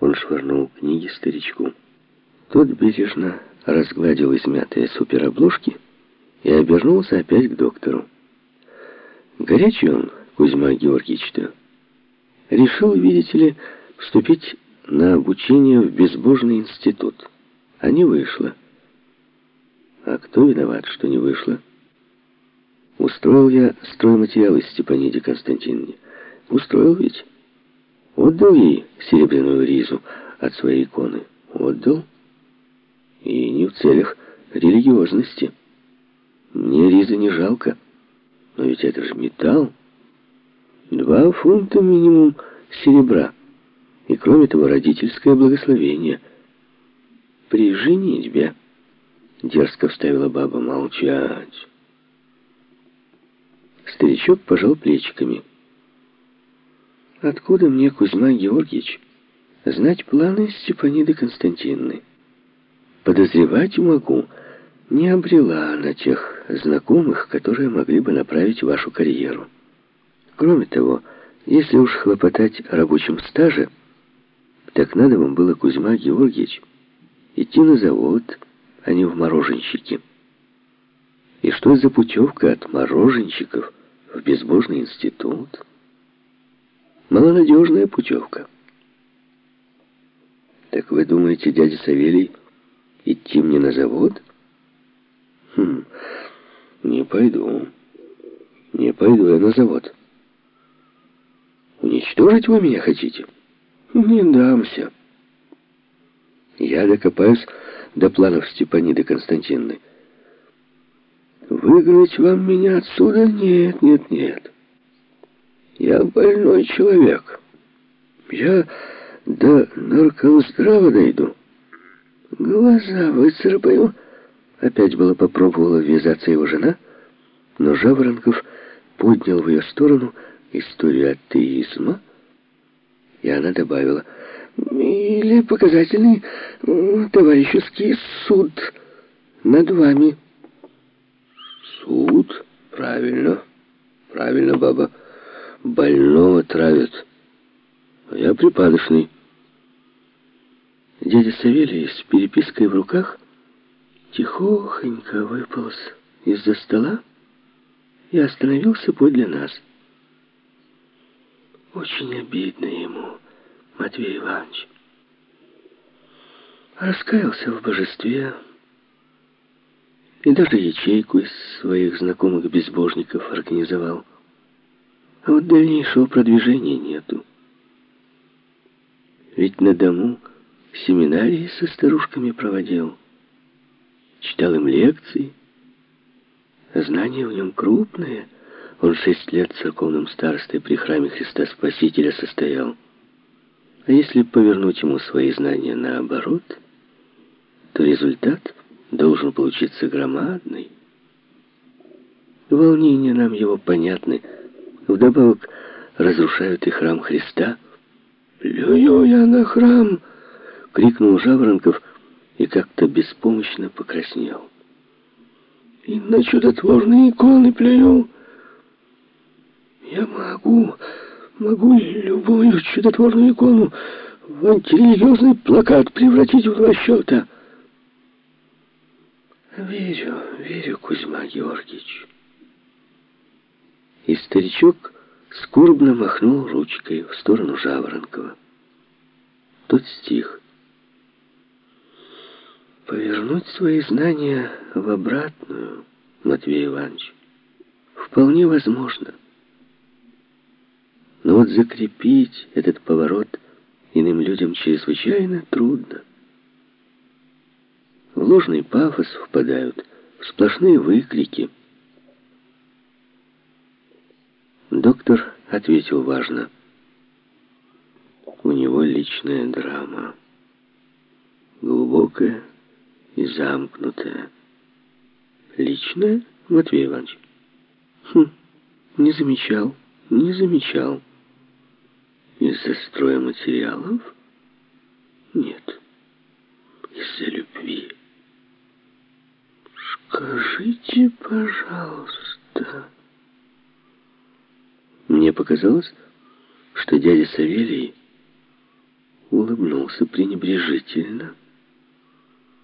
Он швырнул книги старичку. Тот бережно разгладил измятые суперобложки и обернулся опять к доктору. Горячий он, Кузьма Георгиевич-то. Решил, видите ли, вступить на обучение в безбожный институт. А не вышло. А кто виноват, что не вышло? Устроил я стройматериалы Степаниде Константиновне. Устроил ведь. Отдал ей серебряную ризу от своей иконы. Отдал. И не в целях религиозности. Мне ризы не жалко. Но ведь это же металл. Два фунта минимум серебра. И кроме того, родительское благословение. При женитьбе, дерзко вставила баба, молчать. Старичок пожал плечиками. Откуда мне, Кузьма Георгиевич, знать планы Степаниды Константиновны? Подозревать могу, не обрела она тех знакомых, которые могли бы направить вашу карьеру. Кроме того, если уж хлопотать о рабочем стаже, так надо вам было, Кузьма Георгиевич, идти на завод, а не в мороженщики. И что за путевка от мороженщиков в безбожный институт? Малонадежная путевка. Так вы думаете, дядя Савелий, идти мне на завод? Хм, не пойду. Не пойду я на завод. Уничтожить вы меня хотите? Не дамся. Я докопаюсь до планов Степаниды Константиновны. Выгнать вам меня отсюда? Нет, нет, нет. Я больной человек. Я до наркомздрава дойду. Глаза выцарапаю. Опять было попробовала ввязаться его жена, но Жаворонков поднял в ее сторону историю атеизма, и она добавила, или показательный товарищеский суд над вами. Суд? Правильно. Правильно, баба. Больного травят. А я припадочный. Дядя Савелий с перепиской в руках тихохонько выполз из-за стола и остановился подле нас. Очень обидно ему, Матвей Иванович. Раскаялся в божестве и даже ячейку из своих знакомых безбожников организовал. А вот дальнейшего продвижения нету. Ведь на дому семинарии со старушками проводил. Читал им лекции. Знания в нем крупные — он шесть лет церковным старостой при храме Христа Спасителя состоял. А если повернуть ему свои знания наоборот, то результат должен получиться громадный. Волнения нам его понятны. Вдобавок разрушают и храм Христа. «Плюю я на храм!» — крикнул Жаворонков и как-то беспомощно покраснел. «И на чудотворные иконы плюю!» Я могу, могу любую чудотворную икону в антирелигиозный плакат превратить в два счета. Верю, верю, Кузьма Георгиевич. И старичок скорбно махнул ручкой в сторону Жаворонкова. Тот стих. Повернуть свои знания в обратную, Матвей Иванович, вполне возможно. Но вот закрепить этот поворот иным людям чрезвычайно трудно. В ложный пафос впадают, в сплошные выкрики. Доктор ответил важно. У него личная драма. Глубокая и замкнутая. Личная, Матвей Иванович? Хм, не замечал, не замечал. Из-за строя материалов? Нет. Из-за любви. Скажите, пожалуйста. Показалось, что дядя Савелий улыбнулся пренебрежительно